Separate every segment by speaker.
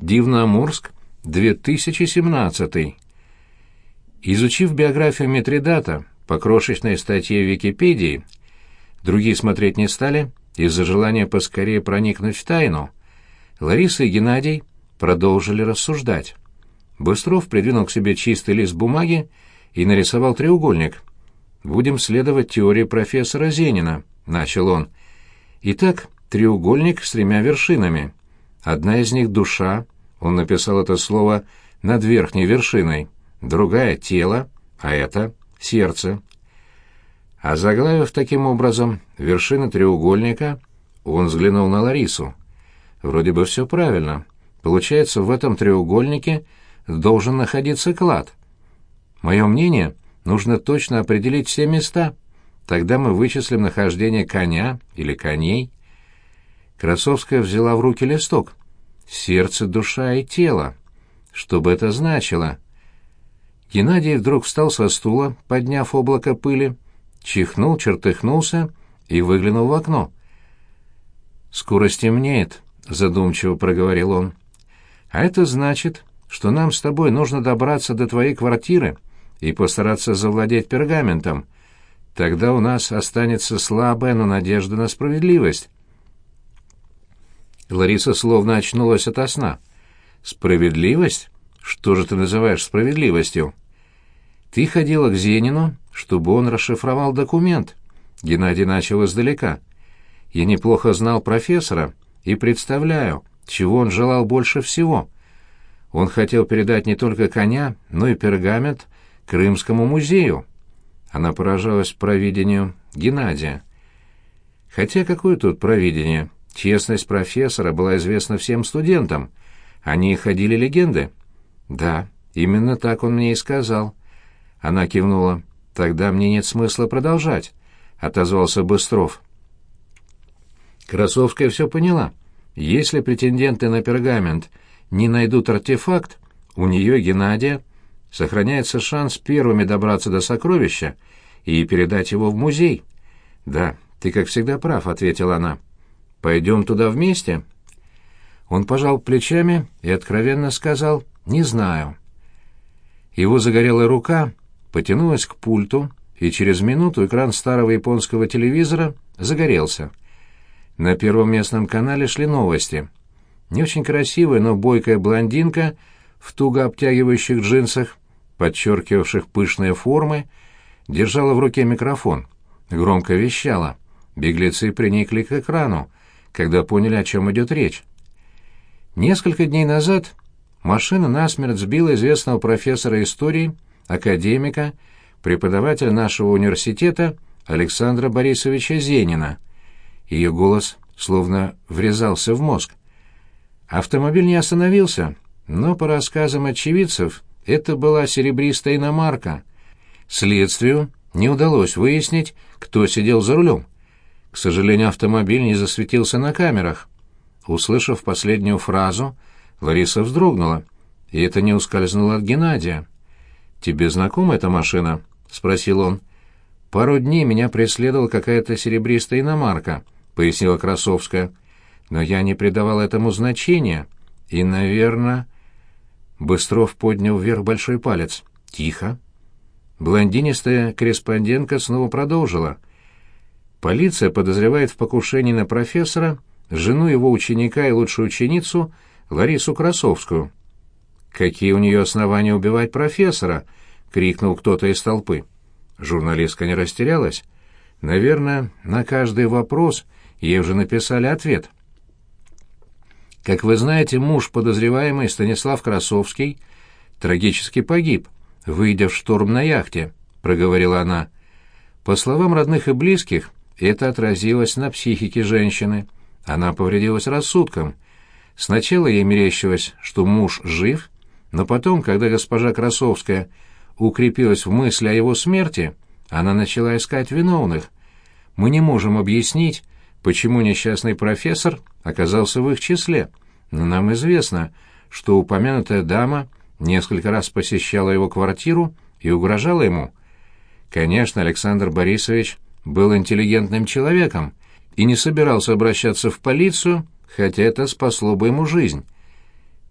Speaker 1: Дивноморск, 2017. Изучив биографию Митридата по крошечной статье в Википедии, другие смотреть не стали из-за желания поскорее проникнуть в тайну. Лариса и Геннадий продолжили рассуждать. Быстров придвинул к себе чистый лист бумаги и нарисовал треугольник. «Будем следовать теории профессора Зенина», — начал он. «Итак, треугольник с тремя вершинами. Одна из них — душа, он написал это слово над верхней вершиной, другая — тело, а это — сердце. А заглавив таким образом вершины треугольника, он взглянул на Ларису. Вроде бы все правильно. Получается, в этом треугольнике должен находиться клад. Мое мнение, нужно точно определить все места. Тогда мы вычислим нахождение коня или коней. Красовская взяла в руки листок. Сердце, душа и тело. Что бы это значило? Геннадий вдруг встал со стула, подняв облако пыли, чихнул, чертыхнулся и выглянул в окно. «Скоро стемнеет», — задумчиво проговорил он. «А это значит, что нам с тобой нужно добраться до твоей квартиры и постараться завладеть пергаментом. Тогда у нас останется слабая, но надежда на справедливость». Лариса словно очнулась ото сна. «Справедливость? Что же ты называешь справедливостью?» «Ты ходила к Зенину, чтобы он расшифровал документ». Геннадий начал издалека. «Я неплохо знал профессора и представляю, чего он желал больше всего. Он хотел передать не только коня, но и пергамент Крымскому музею». Она поражалась провидению Геннадия. «Хотя какое тут провидение?» Честность профессора была известна всем студентам. Они ходили легенды. Да, именно так он мне и сказал. Она кивнула. Тогда мне нет смысла продолжать, отозвался Быстров. Красовская все поняла. Если претенденты на пергамент не найдут артефакт, у нее, Геннадия, сохраняется шанс первыми добраться до сокровища и передать его в музей. «Да, ты, как всегда, прав», — ответила она. Пойдем туда вместе?» Он пожал плечами и откровенно сказал «не знаю». Его загорелая рука потянулась к пульту, и через минуту экран старого японского телевизора загорелся. На первом местном канале шли новости. Не очень красивая, но бойкая блондинка в туго обтягивающих джинсах, подчеркивавших пышные формы, держала в руке микрофон. Громко вещала. Беглецы приникли к экрану, когда поняли, о чем идет речь. Несколько дней назад машина насмерть сбила известного профессора истории, академика, преподавателя нашего университета Александра Борисовича Зенина. Ее голос словно врезался в мозг. Автомобиль не остановился, но, по рассказам очевидцев, это была серебристая иномарка. Следствию не удалось выяснить, кто сидел за рулем. К сожалению, автомобиль не засветился на камерах. Услышав последнюю фразу, Лариса вздрогнула, и это не ускользнуло от Геннадия. «Тебе знакома эта машина?» — спросил он. «Пару дней меня преследовала какая-то серебристая иномарка», — пояснила Красовская. «Но я не придавал этому значения, и, наверное...» Быстров поднял вверх большой палец. «Тихо». Блондинистая корреспондентка снова продолжила — Полиция подозревает в покушении на профессора жену его ученика и лучшую ученицу Ларису Красовскую. «Какие у нее основания убивать профессора?» — крикнул кто-то из толпы. Журналистка не растерялась. Наверное, на каждый вопрос ей уже написали ответ. Как вы знаете, муж подозреваемый Станислав Красовский трагически погиб, выйдя в шторм на яхте, проговорила она. По словам родных и близких, это отразилось на психике женщины. Она повредилась рассудком. Сначала ей мерещилось, что муж жив, но потом, когда госпожа Красовская укрепилась в мысли о его смерти, она начала искать виновных. Мы не можем объяснить, почему несчастный профессор оказался в их числе, но нам известно, что упомянутая дама несколько раз посещала его квартиру и угрожала ему. Конечно, Александр Борисович был интеллигентным человеком и не собирался обращаться в полицию, хотя это спасло бы ему жизнь.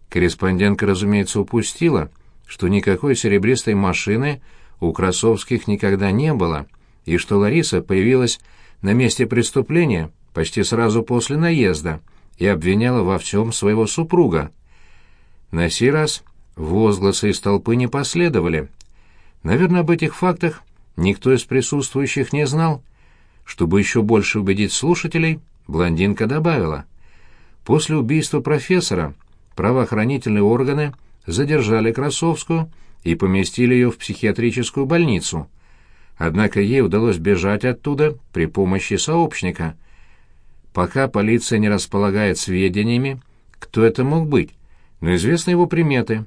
Speaker 1: Корреспондентка, разумеется, упустила, что никакой серебристой машины у Красовских никогда не было, и что Лариса появилась на месте преступления почти сразу после наезда и обвиняла во всем своего супруга. На сей раз возгласы из толпы не последовали. Наверное, об этих фактах никто из присутствующих не знал. Чтобы еще больше убедить слушателей, блондинка добавила. После убийства профессора правоохранительные органы задержали Красовскую и поместили ее в психиатрическую больницу. Однако ей удалось бежать оттуда при помощи сообщника. Пока полиция не располагает сведениями, кто это мог быть, но известны его приметы.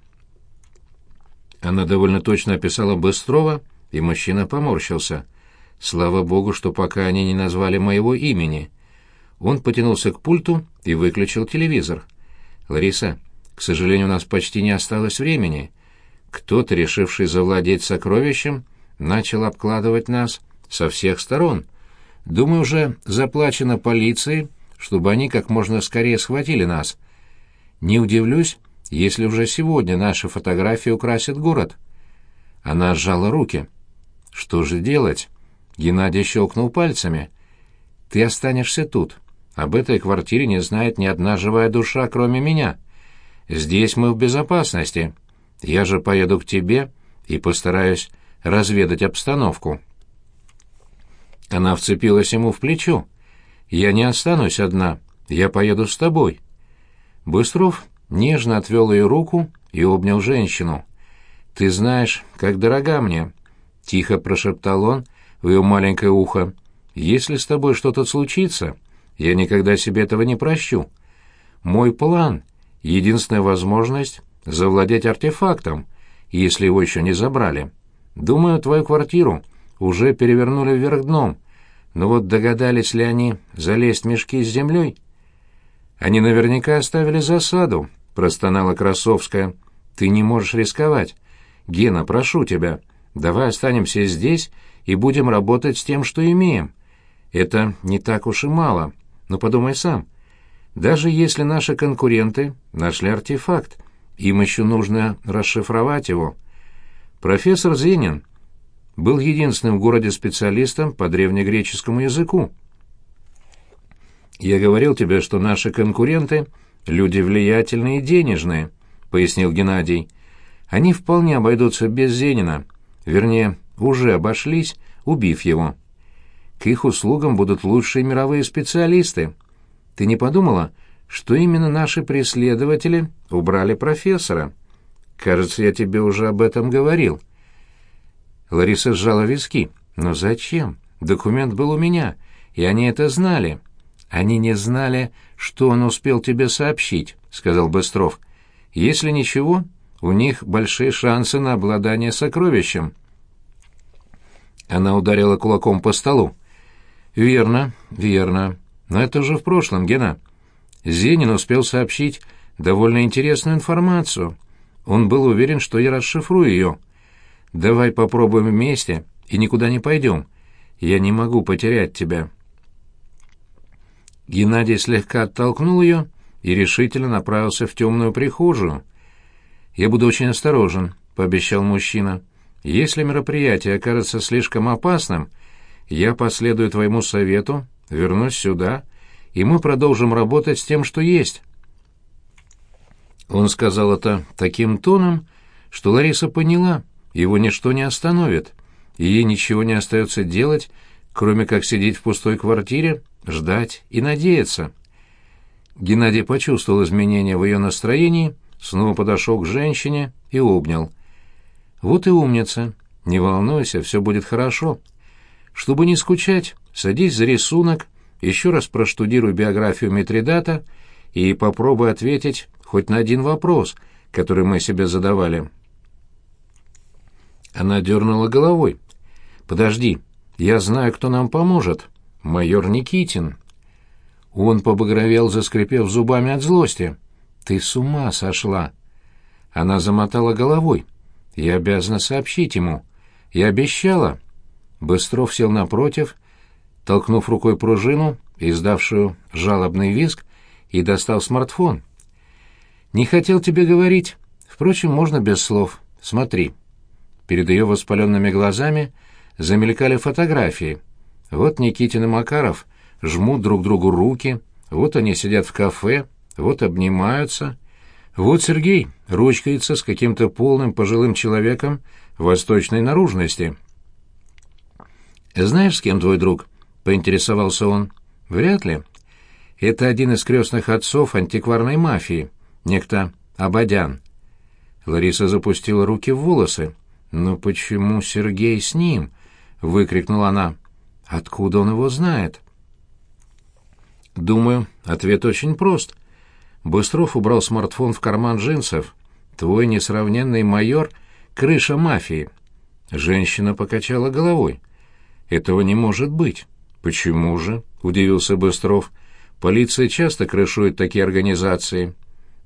Speaker 1: Она довольно точно описала Быстрова, и мужчина поморщился. Слава богу, что пока они не назвали моего имени. Он потянулся к пульту и выключил телевизор. «Лариса, к сожалению, у нас почти не осталось времени. Кто-то, решивший завладеть сокровищем, начал обкладывать нас со всех сторон. Думаю, уже заплачено полиции, чтобы они как можно скорее схватили нас. Не удивлюсь, если уже сегодня наши фотографии украсят город». Она сжала руки. «Что же делать?» Геннадий щелкнул пальцами. «Ты останешься тут. Об этой квартире не знает ни одна живая душа, кроме меня. Здесь мы в безопасности. Я же поеду к тебе и постараюсь разведать обстановку». Она вцепилась ему в плечо. «Я не останусь одна. Я поеду с тобой». Быстров нежно отвел ее руку и обнял женщину. «Ты знаешь, как дорога мне», — тихо прошептал он в ее маленькое ухо. «Если с тобой что-то случится, я никогда себе этого не прощу. Мой план — единственная возможность завладеть артефактом, если его еще не забрали. Думаю, твою квартиру уже перевернули вверх дном, но вот догадались ли они залезть в мешки с землей?» «Они наверняка оставили засаду», — простонала Красовская. «Ты не можешь рисковать. Гена, прошу тебя, давай останемся здесь и будем работать с тем, что имеем. Это не так уж и мало, но подумай сам. Даже если наши конкуренты нашли артефакт, им еще нужно расшифровать его. Профессор Зенин был единственным в городе специалистом по древнегреческому языку. «Я говорил тебе, что наши конкуренты — люди влиятельные и денежные», — пояснил Геннадий. «Они вполне обойдутся без Зенина, вернее, уже обошлись, убив его. К их услугам будут лучшие мировые специалисты. Ты не подумала, что именно наши преследователи убрали профессора? Кажется, я тебе уже об этом говорил». Лариса сжала виски. «Но зачем? Документ был у меня, и они это знали». «Они не знали, что он успел тебе сообщить», — сказал Быстров. «Если ничего, у них большие шансы на обладание сокровищем». Она ударила кулаком по столу. «Верно, верно. Но это уже в прошлом, Гена. Зенин успел сообщить довольно интересную информацию. Он был уверен, что я расшифрую ее. Давай попробуем вместе и никуда не пойдем. Я не могу потерять тебя». Геннадий слегка оттолкнул ее и решительно направился в темную прихожую. «Я буду очень осторожен», — пообещал мужчина. «Если мероприятие окажется слишком опасным, я последую твоему совету, вернусь сюда, и мы продолжим работать с тем, что есть». Он сказал это таким тоном, что Лариса поняла, его ничто не остановит, и ей ничего не остается делать, кроме как сидеть в пустой квартире ждать и надеяться. Геннадий почувствовал изменения в ее настроении, снова подошел к женщине и обнял. «Вот и умница. Не волнуйся, все будет хорошо. Чтобы не скучать, садись за рисунок, еще раз проштудируй биографию Митридата и попробуй ответить хоть на один вопрос, который мы себе задавали». Она дернула головой. «Подожди, я знаю, кто нам поможет майор Никитин. Он побагровел, заскрипев зубами от злости. «Ты с ума сошла!» Она замотала головой. «Я обязана сообщить ему. Я обещала». Быстров сел напротив, толкнув рукой пружину, издавшую жалобный визг, и достал смартфон. «Не хотел тебе говорить. Впрочем, можно без слов. Смотри». Перед ее воспаленными глазами замелькали фотографии. Вот Никитин и Макаров жмут друг другу руки, вот они сидят в кафе, вот обнимаются. Вот Сергей ручкается с каким-то полным пожилым человеком восточной наружности. «Знаешь, с кем твой друг?» — поинтересовался он. «Вряд ли. Это один из крестных отцов антикварной мафии, некто Абадян». Лариса запустила руки в волосы. «Но почему Сергей с ним?» — выкрикнула она. «Откуда он его знает?» «Думаю, ответ очень прост. Быстров убрал смартфон в карман джинсов. «Твой несравненный майор — крыша мафии». Женщина покачала головой. «Этого не может быть». «Почему же?» — удивился Быстров. «Полиция часто крышует такие организации».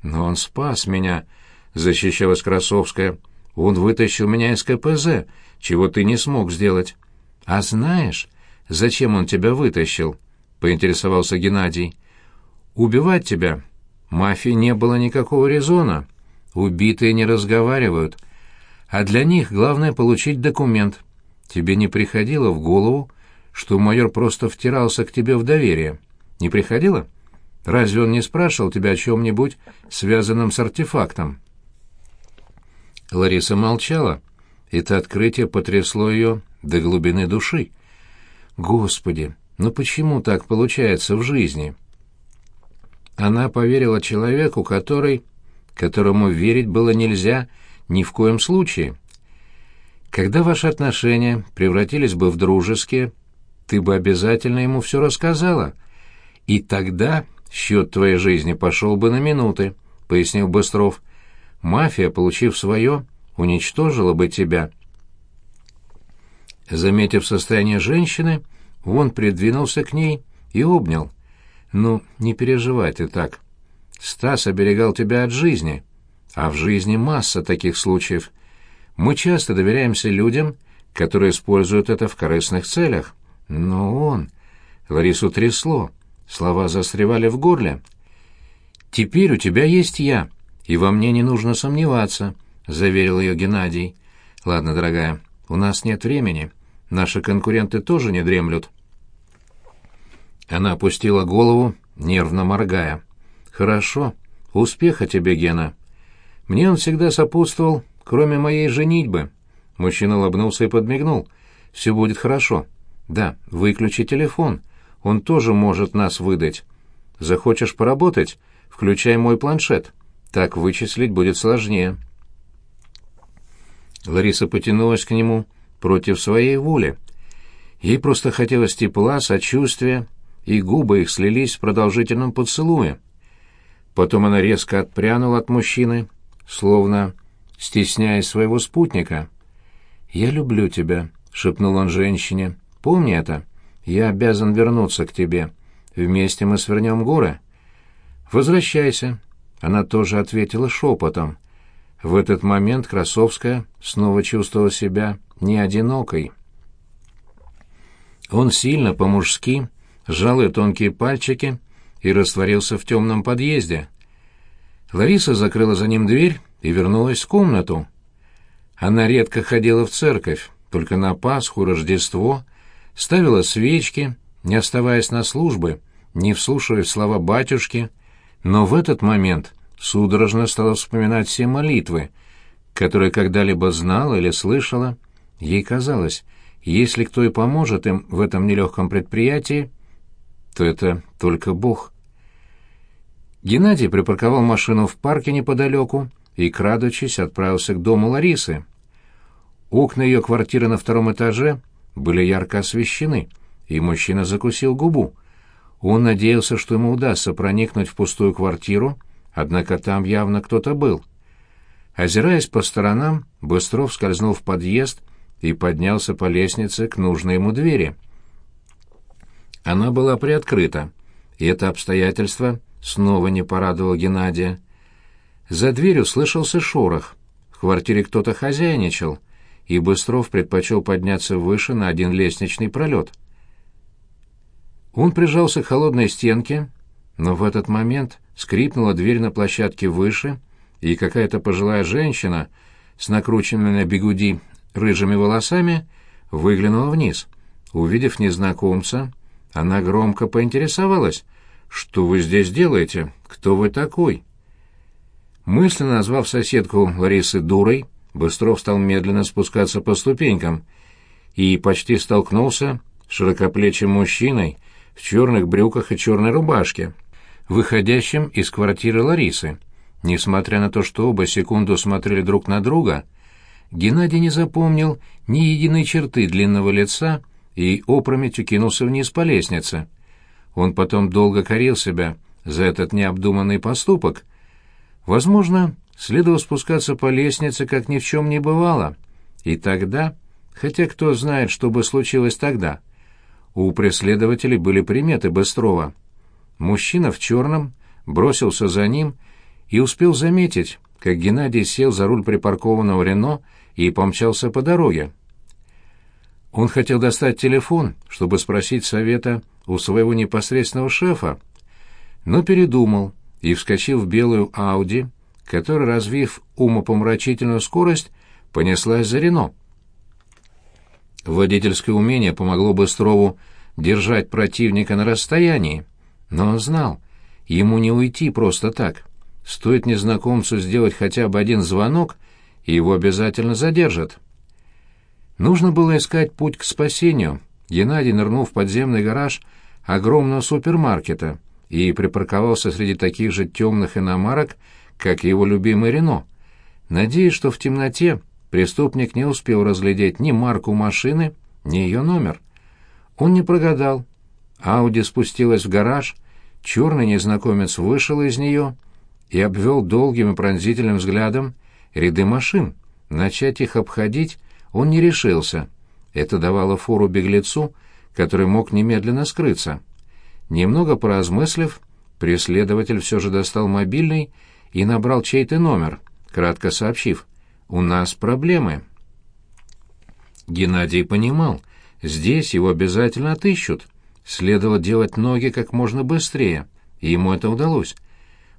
Speaker 1: «Но он спас меня», — защищалась Красовская. «Он вытащил меня из КПЗ, чего ты не смог сделать». «А знаешь, зачем он тебя вытащил?» — поинтересовался Геннадий. «Убивать тебя Мафии не было никакого резона. Убитые не разговаривают. А для них главное получить документ. Тебе не приходило в голову, что майор просто втирался к тебе в доверие? Не приходило? Разве он не спрашивал тебя о чем-нибудь, связанном с артефактом?» Лариса молчала. Это открытие потрясло ее до глубины души. «Господи, ну почему так получается в жизни?» Она поверила человеку, который... которому верить было нельзя ни в коем случае. Когда ваши отношения превратились бы в дружеские, ты бы обязательно ему все рассказала. И тогда счет твоей жизни пошел бы на минуты, — пояснил Быстров. Мафия, получив свое, уничтожила бы тебя. Заметив состояние женщины, он придвинулся к ней и обнял. «Ну, не переживай ты так. Стас оберегал тебя от жизни, а в жизни масса таких случаев. Мы часто доверяемся людям, которые используют это в корыстных целях. Но он...» Ларису трясло, слова застревали в горле. «Теперь у тебя есть я, и во мне не нужно сомневаться», — заверил ее Геннадий. «Ладно, дорогая, у нас нет времени. Наши конкуренты тоже не дремлют». Она опустила голову, нервно моргая. «Хорошо. Успеха тебе, Гена. Мне он всегда сопутствовал, кроме моей женитьбы». Мужчина улыбнулся и подмигнул. «Все будет хорошо. Да, выключи телефон. Он тоже может нас выдать. Захочешь поработать? Включай мой планшет. Так вычислить будет сложнее». Лариса потянулась к нему против своей воли. Ей просто хотелось тепла, сочувствия, и губы их слились в продолжительном поцелуе. Потом она резко отпрянула от мужчины, словно стесняясь своего спутника. «Я люблю тебя», — шепнул он женщине. «Помни это. Я обязан вернуться к тебе. Вместе мы свернем горы». «Возвращайся», — она тоже ответила шепотом. В этот момент Красовская снова чувствовала себя не одинокой. Он сильно, по-мужски, сжал ее тонкие пальчики и растворился в темном подъезде. Лариса закрыла за ним дверь и вернулась в комнату. Она редко ходила в церковь, только на Пасху, Рождество, ставила свечки, не оставаясь на службы, не вслушиваясь слова батюшки, но в этот момент судорожно стала вспоминать все молитвы, которые когда-либо знала или слышала. Ей казалось, если кто и поможет им в этом нелегком предприятии, то это только Бог. Геннадий припарковал машину в парке неподалеку и, крадучись, отправился к дому Ларисы. Окна ее квартиры на втором этаже были ярко освещены, и мужчина закусил губу. Он надеялся, что ему удастся проникнуть в пустую квартиру, однако там явно кто-то был. Озираясь по сторонам, Быстров скользнул в подъезд и поднялся по лестнице к нужной ему двери. Она была приоткрыта, и это обстоятельство снова не порадовало Геннадия. За дверью слышался шорох. В квартире кто-то хозяйничал, и Быстров предпочел подняться выше на один лестничный пролет. Он прижался к холодной стенке, но в этот момент скрипнула дверь на площадке выше, и какая-то пожилая женщина с накрученными на бегуди рыжими волосами выглянула вниз. Увидев незнакомца, она громко поинтересовалась, «Что вы здесь делаете? Кто вы такой?» Мысленно назвав соседку Ларисы дурой, Быстров стал медленно спускаться по ступенькам и почти столкнулся с широкоплечим мужчиной в черных брюках и черной рубашке, выходящим из квартиры Ларисы. Несмотря на то, что оба секунду смотрели друг на друга, Геннадий не запомнил ни единой черты длинного лица и опрометью кинулся вниз по лестнице. Он потом долго корил себя за этот необдуманный поступок. Возможно, следовало спускаться по лестнице, как ни в чем не бывало. И тогда, хотя кто знает, что бы случилось тогда, у преследователей были приметы Быстрова. Мужчина в черном бросился за ним и успел заметить, как Геннадий сел за руль припаркованного Рено и помчался по дороге. Он хотел достать телефон, чтобы спросить совета у своего непосредственного шефа, но передумал и вскочил в белую Ауди, которая, развив умопомрачительную скорость, понеслась за Рено. Водительское умение помогло Быстрову держать противника на расстоянии, но он знал, ему не уйти просто так. Стоит незнакомцу сделать хотя бы один звонок, и его обязательно задержат. Нужно было искать путь к спасению. Геннадий нырнул в подземный гараж огромного супермаркета и припарковался среди таких же темных иномарок, как его любимый Рено, надеясь, что в темноте преступник не успел разглядеть ни марку машины, ни ее номер. Он не прогадал. Ауди спустилась в гараж, черный незнакомец вышел из нее и обвел долгим и пронзительным взглядом ряды машин. Начать их обходить он не решился. Это давало фору беглецу, который мог немедленно скрыться. Немного поразмыслив, преследователь все же достал мобильный и набрал чей-то номер, кратко сообщив «У нас проблемы». Геннадий понимал, здесь его обязательно отыщут. Следовало делать ноги как можно быстрее, и ему это удалось.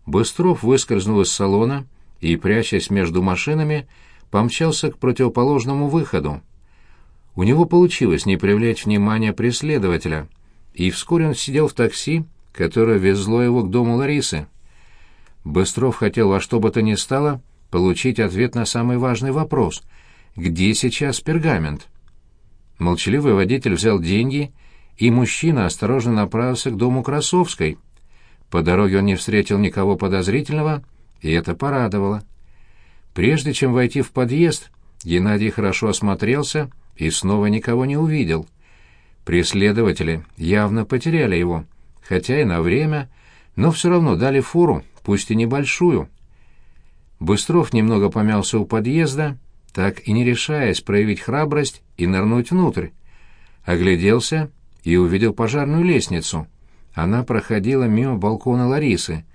Speaker 1: Быстров выскользнул из салона и, прячась между машинами, помчался к противоположному выходу. У него получилось не привлечь внимания преследователя, и вскоре он сидел в такси, которое везло его к дому Ларисы. Быстров хотел во что бы то ни стало получить ответ на самый важный вопрос — где сейчас пергамент? Молчаливый водитель взял деньги, и мужчина осторожно направился к дому Красовской. По дороге он не встретил никого подозрительного, и это порадовало. Прежде чем войти в подъезд, Геннадий хорошо осмотрелся и снова никого не увидел. Преследователи явно потеряли его, хотя и на время, но все равно дали фору, пусть и небольшую. Быстров немного помялся у подъезда, так и не решаясь проявить храбрость и нырнуть внутрь. Огляделся и увидел пожарную лестницу. Она проходила мимо балкона Ларисы,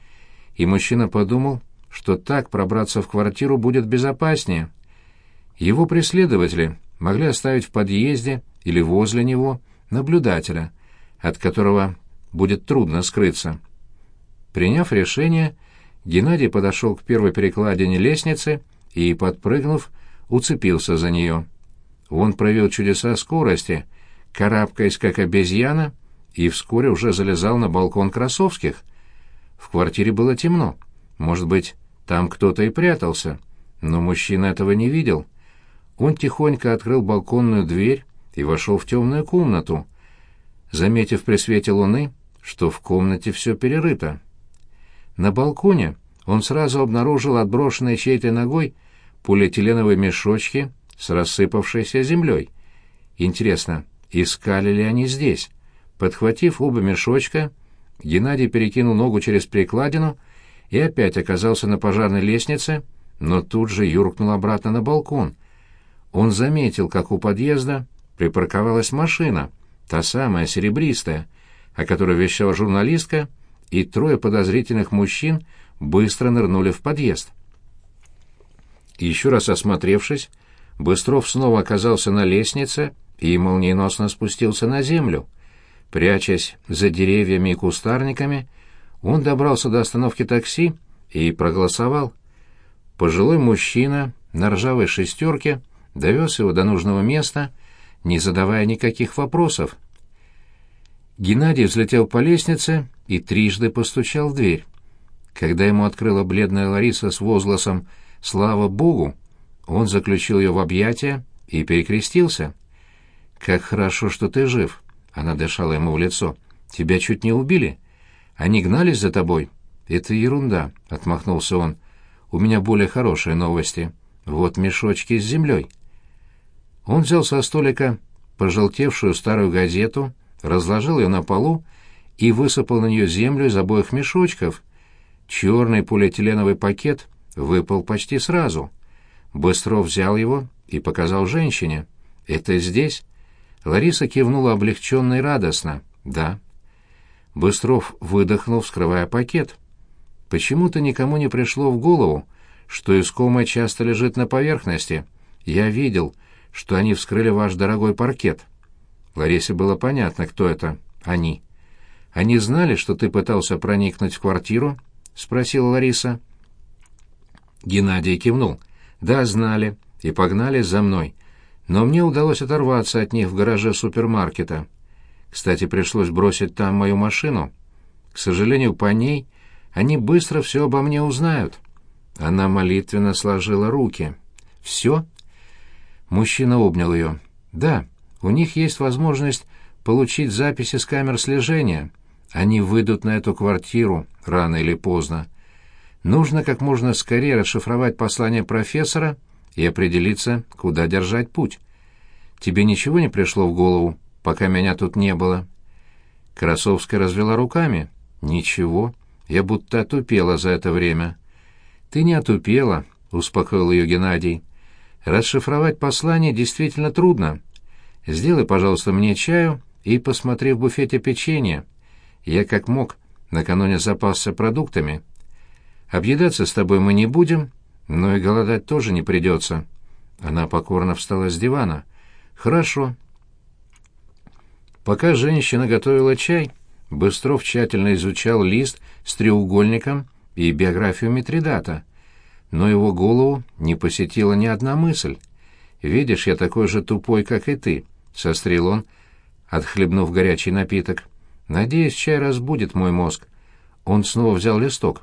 Speaker 1: и мужчина подумал, что так пробраться в квартиру будет безопаснее. Его преследователи могли оставить в подъезде или возле него наблюдателя, от которого будет трудно скрыться. Приняв решение, Геннадий подошел к первой перекладине лестницы и, подпрыгнув, уцепился за нее. Он провел чудеса скорости, карабкаясь как обезьяна, и вскоре уже залезал на балкон Красовских. В квартире было темно. Может быть, там кто-то и прятался, но мужчина этого не видел. Он тихонько открыл балконную дверь и вошел в темную комнату, заметив при свете луны, что в комнате все перерыто. На балконе он сразу обнаружил отброшенные чьей-то ногой полиэтиленовые мешочки с рассыпавшейся землей. Интересно, искали ли они здесь? Подхватив оба мешочка, Геннадий перекинул ногу через перекладину и опять оказался на пожарной лестнице, но тут же юркнул обратно на балкон. Он заметил, как у подъезда припарковалась машина, та самая серебристая, о которой вещала журналистка, и трое подозрительных мужчин быстро нырнули в подъезд. Еще раз осмотревшись, Быстров снова оказался на лестнице и молниеносно спустился на землю. Прячась за деревьями и кустарниками, Он добрался до остановки такси и проголосовал. Пожилой мужчина на ржавой шестерке довез его до нужного места, не задавая никаких вопросов. Геннадий взлетел по лестнице и трижды постучал в дверь. Когда ему открыла бледная Лариса с возгласом «Слава Богу!», он заключил ее в объятия и перекрестился. «Как хорошо, что ты жив!» — она дышала ему в лицо. «Тебя чуть не убили? Они гнались за тобой?» «Это ерунда», — отмахнулся он. «У меня более хорошие новости. Вот мешочки с землей». Он взял со столика пожелтевшую старую газету, разложил ее на полу и высыпал на нее землю из обоих мешочков. Черный полиэтиленовый пакет выпал почти сразу. Быстров взял его и показал женщине. «Это здесь?» Лариса кивнула облегченно и радостно. «Да». Быстров выдохнул, вскрывая пакет. Почему-то никому не пришло в голову, что искомое часто лежит на поверхности. Я видел, что они вскрыли ваш дорогой паркет. Ларисе было понятно, кто это. Они. Они знали, что ты пытался проникнуть в квартиру? спросила Лариса. Геннадий кивнул. Да, знали и погнали за мной. Но мне удалось оторваться от них в гараже супермаркета. Кстати, пришлось бросить там мою машину. К сожалению, по ней они быстро все обо мне узнают. Она молитвенно сложила руки. «Все?» Мужчина обнял ее. «Да, у них есть возможность получить записи с камер слежения. Они выйдут на эту квартиру рано или поздно. Нужно как можно скорее расшифровать послание профессора и определиться, куда держать путь. Тебе ничего не пришло в голову, пока меня тут не было?» Красовская развела руками. «Ничего. Я будто отупела за это время». «Ты не отупела», — успокоил ее Геннадий. «Расшифровать послание действительно трудно. Сделай, пожалуйста, мне чаю и посмотри в буфете печенье. Я как мог накануне запасся продуктами. Объедаться с тобой мы не будем, но и голодать тоже не придется». Она покорно встала с дивана. «Хорошо». Пока женщина готовила чай, Быстров тщательно изучал лист с треугольником и биографию Митридата, но его голову не посетила ни одна мысль. «Видишь, я такой же тупой, как и ты», — сострил он, отхлебнув горячий напиток. «Надеюсь, чай разбудит мой мозг». Он снова взял листок.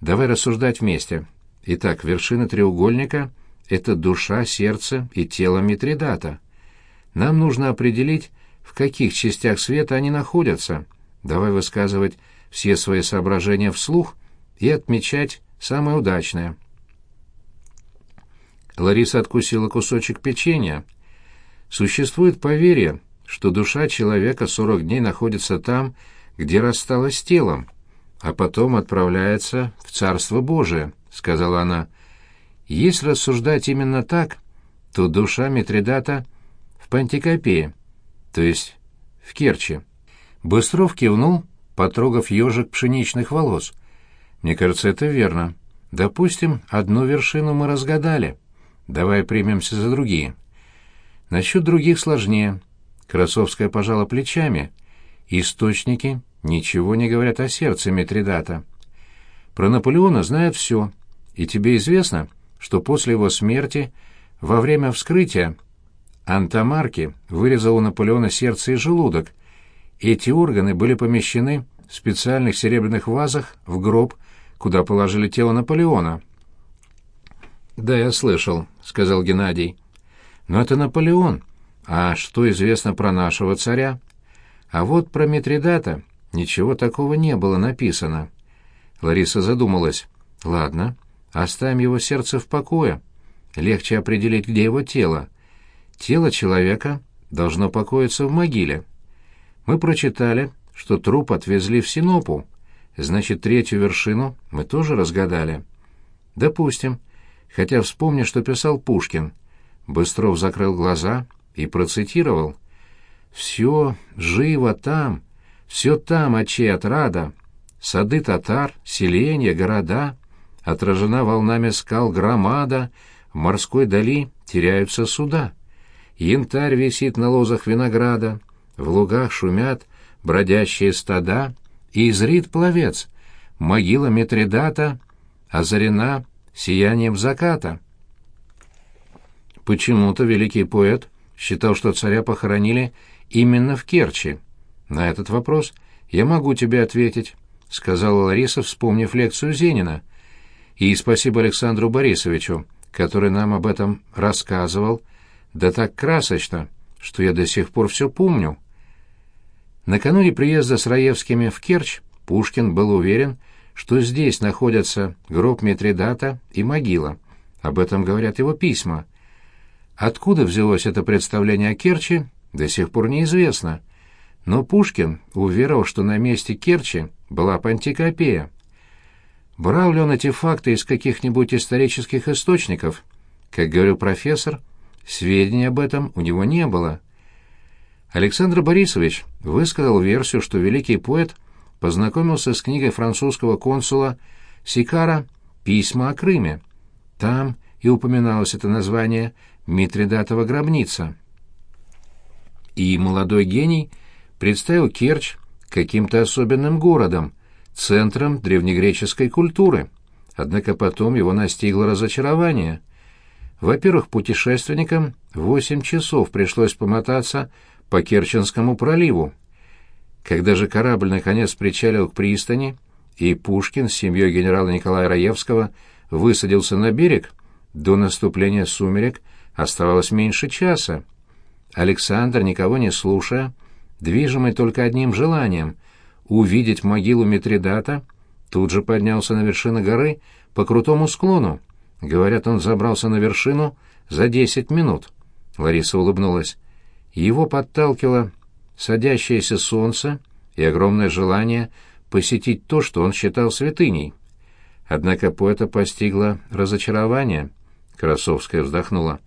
Speaker 1: «Давай рассуждать вместе. Итак, вершина треугольника — это душа, сердце и тело Митридата. Нам нужно определить, в каких частях света они находятся. Давай высказывать все свои соображения вслух и отмечать самое удачное. Лариса откусила кусочек печенья. Существует поверье, что душа человека сорок дней находится там, где рассталась с телом, а потом отправляется в Царство Божие, — сказала она. Если рассуждать именно так, то душа Митридата в Пантикопее, то есть в Керчи. Быстров кивнул, потрогав ежик пшеничных волос. «Мне кажется, это верно. Допустим, одну вершину мы разгадали. Давай примемся за другие». «Насчет других сложнее». Красовская пожала плечами. «Источники ничего не говорят о сердце Митридата. Про Наполеона знают все, и тебе известно, что после его смерти, во время вскрытия, Антамарки вырезал у Наполеона сердце и желудок — эти органы были помещены в специальных серебряных вазах в гроб, куда положили тело Наполеона. «Да, я слышал», — сказал Геннадий. «Но это Наполеон. А что известно про нашего царя? А вот про Митридата ничего такого не было написано». Лариса задумалась. «Ладно, оставим его сердце в покое. Легче определить, где его тело. Тело человека должно покоиться в могиле». Мы прочитали, что труп отвезли в Синопу. Значит, третью вершину мы тоже разгадали. Допустим. Хотя вспомни, что писал Пушкин. Быстров закрыл глаза и процитировал. «Все живо там, все там, очей отрада, сады татар, селения, города, отражена волнами скал громада, в морской дали теряются суда. Янтарь висит на лозах винограда, в лугах шумят бродящие стада, и изрит пловец. Могила Митридата озарена сиянием заката. Почему-то великий поэт считал, что царя похоронили именно в Керчи. На этот вопрос я могу тебе ответить, сказала Лариса, вспомнив лекцию Зенина. И спасибо Александру Борисовичу, который нам об этом рассказывал, да так красочно, что я до сих пор все помню. Накануне приезда с Раевскими в Керчь Пушкин был уверен, что здесь находятся гроб Митридата и могила. Об этом говорят его письма. Откуда взялось это представление о Керчи, до сих пор неизвестно. Но Пушкин уверовал, что на месте Керчи была Пантикопея. Брал ли он эти факты из каких-нибудь исторических источников? Как говорил профессор, сведений об этом у него не было. Александр Борисович высказал версию, что великий поэт познакомился с книгой французского консула Сикара «Письма о Крыме». Там и упоминалось это название «Митридатова гробница». И молодой гений представил Керчь каким-то особенным городом, центром древнегреческой культуры. Однако потом его настигло разочарование. Во-первых, путешественникам восемь часов пришлось помотаться по Керченскому проливу. Когда же корабль наконец причалил к пристани, и Пушкин с семьей генерала Николая Раевского высадился на берег, до наступления сумерек оставалось меньше часа. Александр, никого не слушая, движимый только одним желанием — увидеть могилу Митридата, тут же поднялся на вершину горы по крутому склону. Говорят, он забрался на вершину за десять минут. Лариса улыбнулась. Его подталкивало садящееся солнце и огромное желание посетить то, что он считал святыней. Однако поэта постигло разочарование. Красовская вздохнула.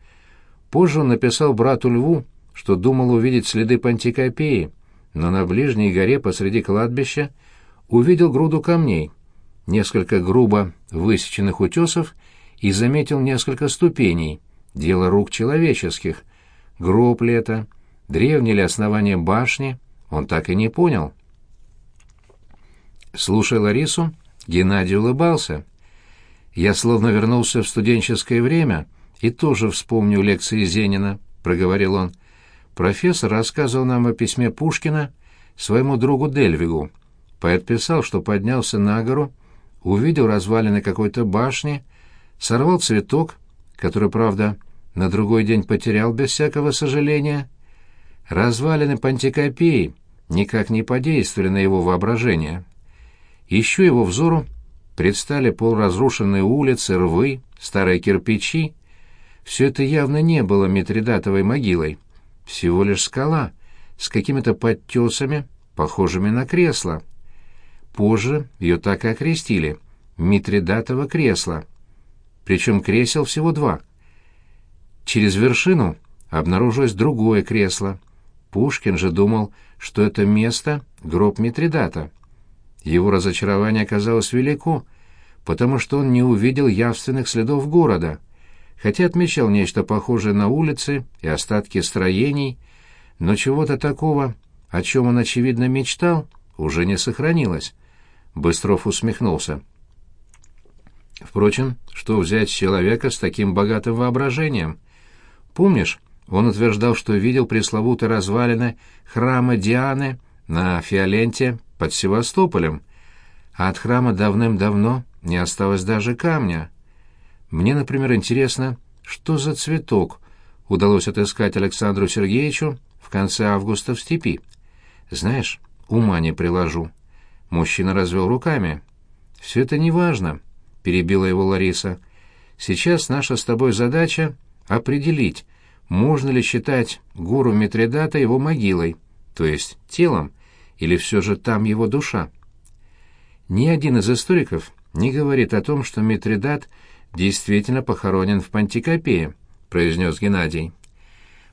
Speaker 1: Позже он написал брату Льву, что думал увидеть следы Пантикопеи, но на ближней горе посреди кладбища увидел груду камней, несколько грубо высеченных утесов и заметил несколько ступеней, дело рук человеческих. Гроб ли это, древнее ли основание башни, он так и не понял. Слушая Ларису, Геннадий улыбался. «Я словно вернулся в студенческое время и тоже вспомню лекции Зенина», — проговорил он. Профессор рассказывал нам о письме Пушкина своему другу Дельвигу. Поэт писал, что поднялся на гору, увидел развалины какой-то башни, сорвал цветок, который, правда, на другой день потерял без всякого сожаления, Развалины Пантикопеи никак не подействовали на его воображение. Еще его взору предстали полуразрушенные улицы, рвы, старые кирпичи. Все это явно не было Митридатовой могилой. Всего лишь скала с какими-то подтесами, похожими на кресло. Позже ее так и окрестили — Митридатово кресло. Причем кресел всего два. Через вершину обнаружилось другое кресло — Пушкин же думал, что это место — гроб Митридата. Его разочарование оказалось велико, потому что он не увидел явственных следов города, хотя отмечал нечто похожее на улицы и остатки строений, но чего-то такого, о чем он, очевидно, мечтал, уже не сохранилось. Быстров усмехнулся. Впрочем, что взять человека с таким богатым воображением? Помнишь, он утверждал, что видел пресловутые развалины храма Дианы на Фиоленте под Севастополем, а от храма давным-давно не осталось даже камня. Мне, например, интересно, что за цветок удалось отыскать Александру Сергеевичу в конце августа в степи. Знаешь, ума не приложу. Мужчина развел руками. «Все это неважно», — перебила его Лариса. «Сейчас наша с тобой задача — определить, можно ли считать гуру Митридата его могилой, то есть телом, или все же там его душа. Ни один из историков не говорит о том, что Митридат действительно похоронен в Пантикопее, произнес Геннадий.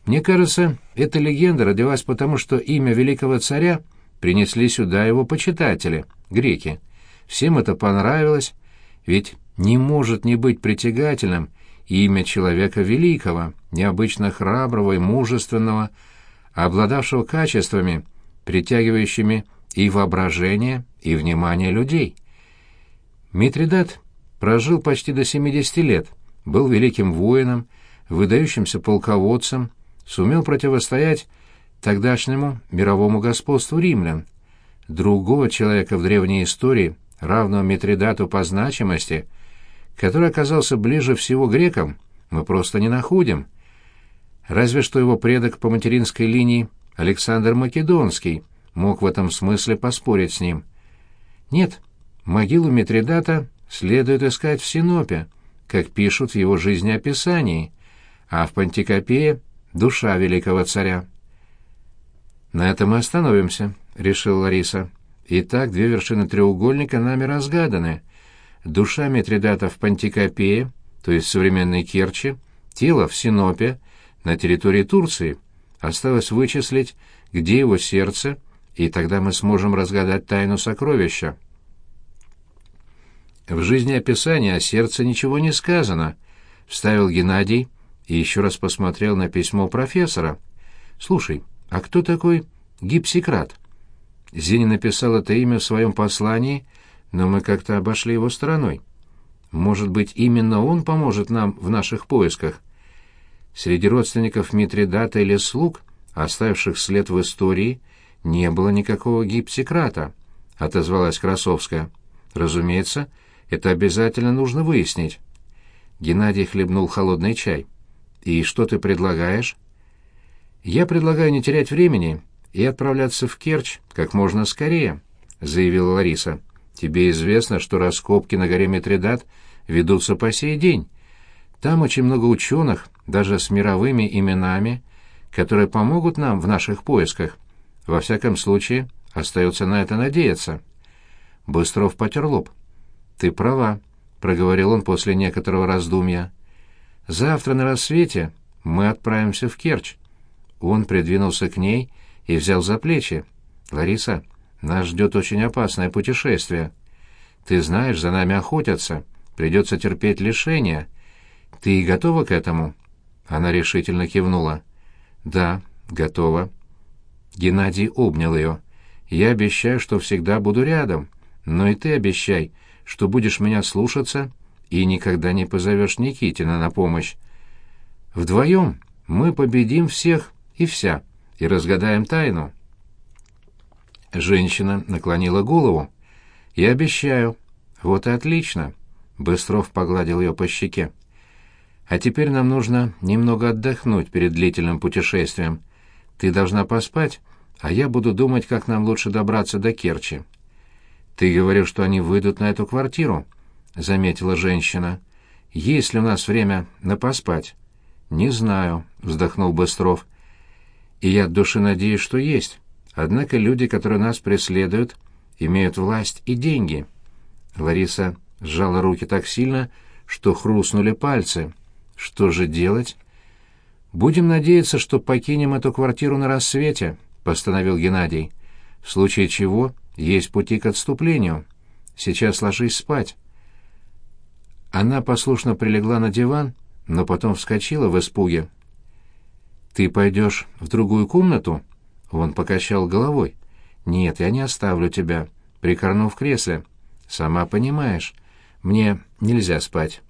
Speaker 1: Мне кажется, эта легенда родилась потому, что имя великого царя принесли сюда его почитатели, греки. Всем это понравилось, ведь не может не быть притягательным имя человека великого, необычно храброго и мужественного, обладавшего качествами, притягивающими и воображение, и внимание людей. Митридат прожил почти до 70 лет, был великим воином, выдающимся полководцем, сумел противостоять тогдашнему мировому господству римлян. Другого человека в древней истории, равного Митридату по значимости, который оказался ближе всего грекам, мы просто не находим. Разве что его предок по материнской линии Александр Македонский мог в этом смысле поспорить с ним. Нет, могилу Митридата следует искать в Синопе, как пишут в его жизнеописании, а в Пантикопее — душа великого царя. «На этом и остановимся», — решил Лариса. «Итак, две вершины треугольника нами разгаданы. Душа Митридата в Пантикопее, то есть современной Керчи, тело в Синопе, на территории Турции. Осталось вычислить, где его сердце, и тогда мы сможем разгадать тайну сокровища». В жизнеописании о сердце ничего не сказано, — вставил Геннадий и еще раз посмотрел на письмо профессора. «Слушай, а кто такой Гипсикрат?» Зини написал это имя в своем послании, но мы как-то обошли его стороной. Может быть, именно он поможет нам в наших поисках? Среди родственников Митридата или слуг, оставивших след в истории, не было никакого Гипсикрата, — отозвалась Красовская. Разумеется, — это обязательно нужно выяснить. Геннадий хлебнул холодный чай. «И что ты предлагаешь?» «Я предлагаю не терять времени и отправляться в Керчь как можно скорее», — заявила Лариса. «Тебе известно, что раскопки на горе Митридат ведутся по сей день. Там очень много ученых, даже с мировыми именами, которые помогут нам в наших поисках. Во всяком случае, остается на это надеяться». Быстров потер лоб. «Ты права», — проговорил он после некоторого раздумья. «Завтра на рассвете мы отправимся в Керчь». Он придвинулся к ней и взял за плечи. «Лариса, нас ждет очень опасное путешествие. Ты знаешь, за нами охотятся, придется терпеть лишения. Ты готова к этому?» Она решительно кивнула. «Да, готова». Геннадий обнял ее. «Я обещаю, что всегда буду рядом, но и ты обещай, что будешь меня слушаться и никогда не позовешь Никитина на помощь. Вдвоем мы победим всех и вся и разгадаем тайну. Женщина наклонила голову. «Я обещаю». «Вот и отлично». Быстров погладил ее по щеке. «А теперь нам нужно немного отдохнуть перед длительным путешествием. Ты должна поспать, а я буду думать, как нам лучше добраться до Керчи». «Ты говоришь, что они выйдут на эту квартиру?» — заметила женщина. «Есть ли у нас время на поспать?» «Не знаю», — вздохнул Быстров. «И я от души надеюсь, что есть. Однако люди, которые нас преследуют, имеют власть и деньги». Лариса сжала руки так сильно, что хрустнули пальцы. «Что же делать?» «Будем надеяться, что покинем эту квартиру на рассвете», — постановил Геннадий. «В случае чего есть пути к отступлению. Сейчас ложись спать». Она послушно прилегла на диван, но потом вскочила в испуге. «Ты пойдешь в другую комнату?» Он покачал головой. «Нет, я не оставлю тебя. Прикорну в кресле. Сама понимаешь, мне нельзя спать».